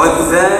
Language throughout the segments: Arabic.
والذاريات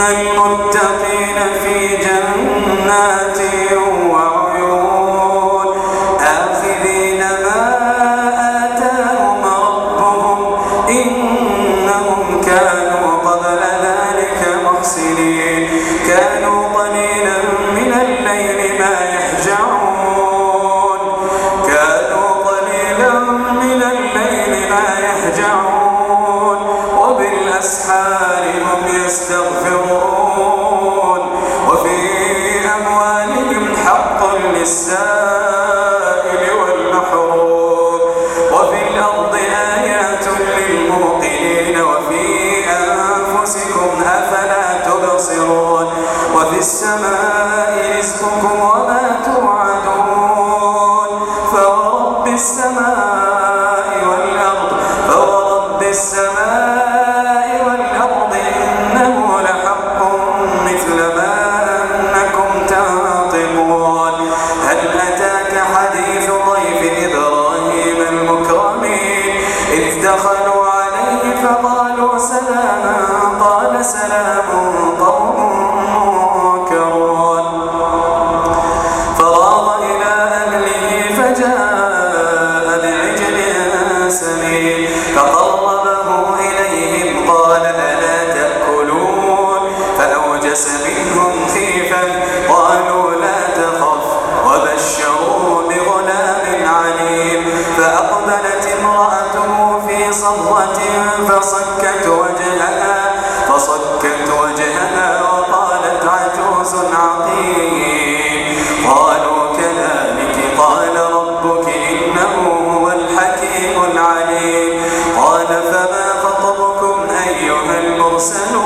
المتقين في جنات وبالأسحار هم يستغفرون وفي أموالهم حق للسائل والمحروم وفي الأرض آيات للموقنين وفي أنفسكم أفلا تبصرون وفي السماء عليه فقالوا سلاما قال سلام قوم منكرون. فراغ إلى أهله فجاء بعجل سمين. فقربه إليهم قال ألا تأكلون؟ فأوجس منهم خيفا قالوا لا تخف وبشروه بغلام عليم. فأقبلت امرأته في صرة فصكت وجهها فصكت وجهها وقالت عجوز عقيم. قالوا كذلك قال ربك إنه هو الحكيم العليم. قال فما خطبكم أيها المرسلون؟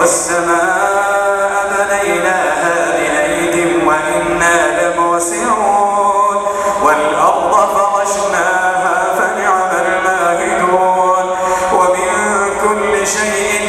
والسماء بنيناها بأيد وإنا لموسعون والأرض فرشناها فنعم الماهدون ومن كل شيء